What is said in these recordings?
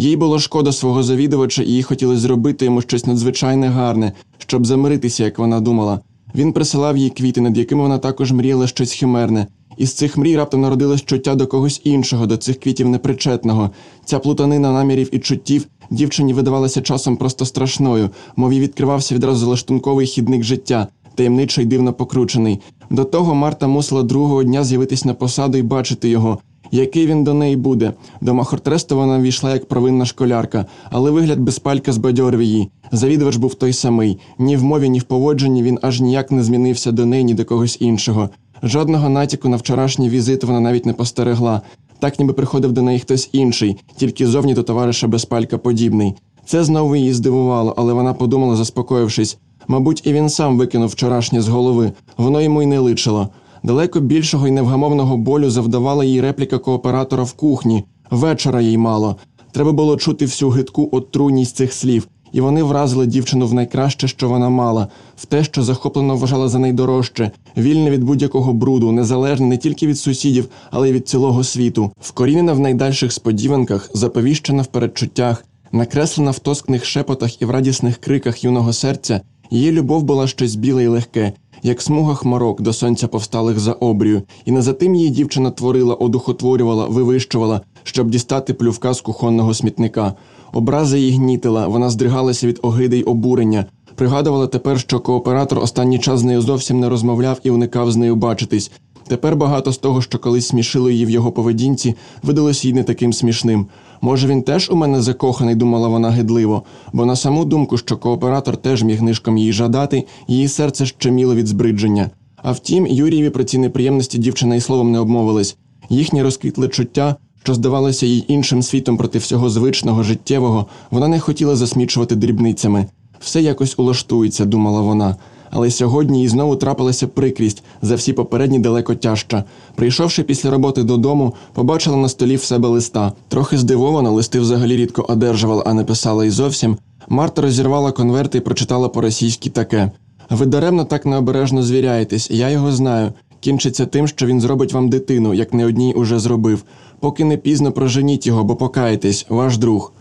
Їй було шкода свого завідувача, і їй хотілося зробити йому щось надзвичайне гарне, щоб замиритися, як вона думала. Він присилав їй квіти, над якими вона також мріяла щось химерне. Із цих мрій раптом народилось чуття до когось іншого, до цих квітів непричетного. Ця плутанина намірів і чуттів дівчині видавалася часом просто страшною, мов їй відкривався відразу залаштунковий хідник життя, таємничо й дивно покручений. До того Марта мусила другого дня з'явитись на посаду і бачити його. Який він до неї буде? До Махортресту вона війшла як провинна школярка, але вигляд безпалька збадьорив її. Завідувач був той самий. Ні в мові, ні в поводженні він аж ніяк не змінився до неї, ні до когось іншого. Жодного натяку на вчорашній візит вона навіть не постерегла. Так ніби приходив до неї хтось інший, тільки зовні до товариша безпалька подібний. Це знову її здивувало, але вона подумала, заспокоївшись. Мабуть, і він сам викинув вчорашнє з голови, воно йому й не личило. Далеко більшого і невгамовного болю завдавала їй репліка кооператора в кухні. Вечора їй мало. Треба було чути всю гидку отруйність цих слів, і вони вразили дівчину в найкраще, що вона мала, в те, що захоплено вважала за найдорожче, вільне від будь-якого бруду, незалежне не тільки від сусідів, але й від цілого світу, вкорінена в найдальших сподіванках, заповіщена в передчуттях, накреслена в тоскних шепотах і в радісних криках юного серця. Її любов була щось біле й легке, як смуга хмарок до сонця повсталих за обрію, і не за тим її дівчина творила, одухотворювала, вивищувала, щоб дістати плювка з кухонного смітника. Образа її гнітила, вона здригалася від огиди й обурення. Пригадувала тепер, що кооператор останній час з нею зовсім не розмовляв і уникав з нею бачитись. Тепер багато з того, що колись смішило її в його поведінці, видалось їй не таким смішним. Може, він теж у мене закоханий, думала вона гидливо, бо на саму думку, що кооператор теж міг нишком її жадати, її серце щеміло від збридження. А втім, Юрієві про ці неприємності дівчина й словом не обмовилась. Їхнє розквітле чуття, що здавалося їй іншим світом проти всього звичного, життєвого, вона не хотіла засмічувати дрібницями. Все якось улаштується, думала вона. Але сьогодні їй знову трапилася прикрість за всі попередні далеко тяжча. Прийшовши після роботи додому, побачила на столі в себе листа. Трохи здивована, листи взагалі рідко одержувала, а не писала й зовсім. Марта розірвала конверти і прочитала по-російськи таке: Ви даремно так необережно звіряєтесь, я його знаю. Кінчиться тим, що він зробить вам дитину, як не одній уже зробив. Поки не пізно проженіть його, бо покаєтесь, ваш друг.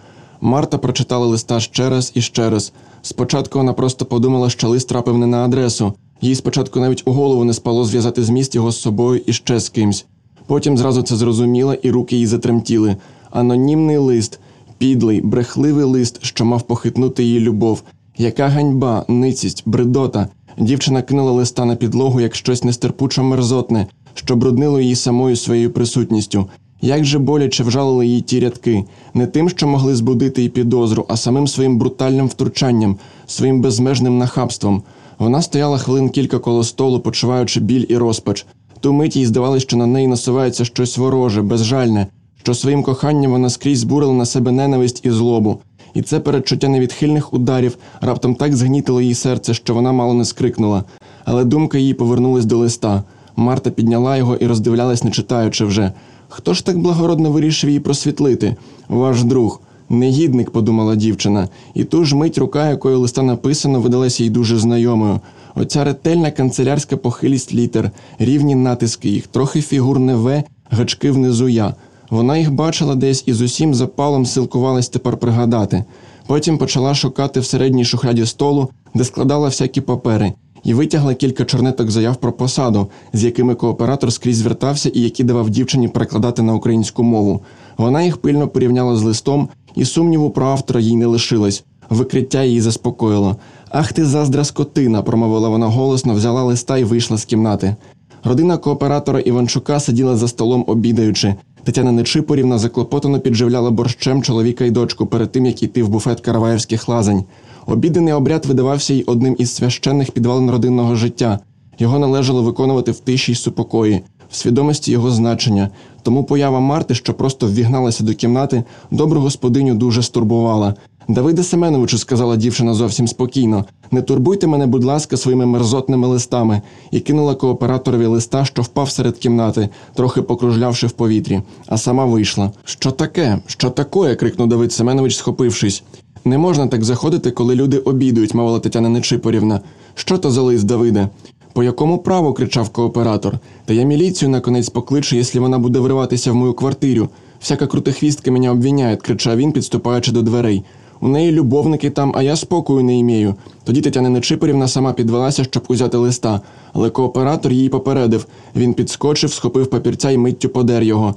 Марта прочитала листа ще раз і ще раз. Спочатку вона просто подумала, що лист трапив не на адресу. Їй спочатку навіть у голову не спало зв'язати зміст його з собою і ще з кимсь. Потім зразу це зрозуміла, і руки їй затремтіли. Анонімний лист, підлий, брехливий лист, що мав похитнути її любов. Яка ганьба, ницість, бредота. Дівчина кинула листа на підлогу як щось нестерпучо мерзотне, що бруднило її самою своєю присутністю. Як же боляче вжалили її ті рядки, не тим, що могли збудити її підозру, а самим своїм брутальним втручанням, своїм безмежним нахабством. Вона стояла хвилин кілька коло столу, почуваючи біль і розпач. Ту мить їй здавалося, що на неї насувається щось вороже, безжальне, що своїм коханням вона скрізь збурила на себе ненависть і злобу. І це передчуття невідхильних ударів раптом так згнітило її серце, що вона мало не скрикнула. Але думка її повернулась до листа. Марта підняла його і роздивлялась, не читаючи вже. Хто ж так благородно вирішив її просвітлити? Ваш друг. Негідник, подумала дівчина, і ту ж мить рука, якою листа написано, видалася їй дуже знайомою. Оця ретельна канцелярська похилість літер, рівні натиски їх, трохи фігурне В, гачки внизу я. Вона їх бачила десь і з усім запалом силкувалась тепер пригадати. Потім почала шукати в середній шухляді столу, де складала всякі папери, і витягла кілька чорнеток заяв про посаду, з якими кооператор скрізь звертався і які давав дівчині перекладати на українську мову. Вона їх пильно порівняла з листом, і сумніву про автора їй не лишилось. Викриття її заспокоїло. Ах ти заздра скотина, промовила вона голосно, взяла листа і вийшла з кімнати. Родина кооператора Іванчука сиділа за столом, обідаючи. Тетяна Нечипорівна заклопотано підживляла борщем чоловіка й дочку перед тим, як йти в буфет караваївських лазень. Обідений обряд видавався й одним із священних підвалин родинного життя. Його належало виконувати в тиші й супокої, в свідомості його значення. Тому поява Марти, що просто ввігналася до кімнати, добру господиню дуже стурбувала. Давиде Семеновичу, сказала дівчина зовсім спокійно, не турбуйте мене, будь ласка, своїми мерзотними листами, і кинула кооператорові листа, що впав серед кімнати, трохи покружлявши в повітрі, а сама вийшла. Що таке? Що такое? крикнув Давид Семенович, схопившись. Не можна так заходити, коли люди обідують, мовила Тетяна Нечипорівна. Що то за лист, Давиде? По якому праву? кричав кооператор. Та я міліцію наконець покличу, якщо вона буде вриватися в мою квартиру. Всяка крутихвістка мене обвиняє, кричав він, підступаючи до дверей. У неї любовники там, а я спокою не імію. Тоді Тетяна Нечипорівна сама підвелася, щоб узяти листа, але кооператор її попередив. Він підскочив, схопив папірця і миттю подер його.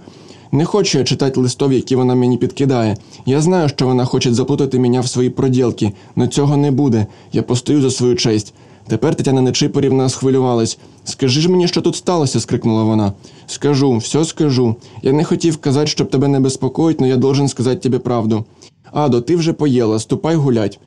Не хочу я читати листов, які вона мені підкидає. Я знаю, що вона хоче заплутати мене в свої проділки, но цього не буде. Я постою за свою честь. Тепер Тетяна Нечипорівна схвилювалась. Скажи ж мені, що тут сталося, скрикнула вона. Скажу, все скажу. Я не хотів казати, щоб тебе не безпокоїть, но я должен сказати тобі правду. Адо, ти вже поїла, ступай гулять.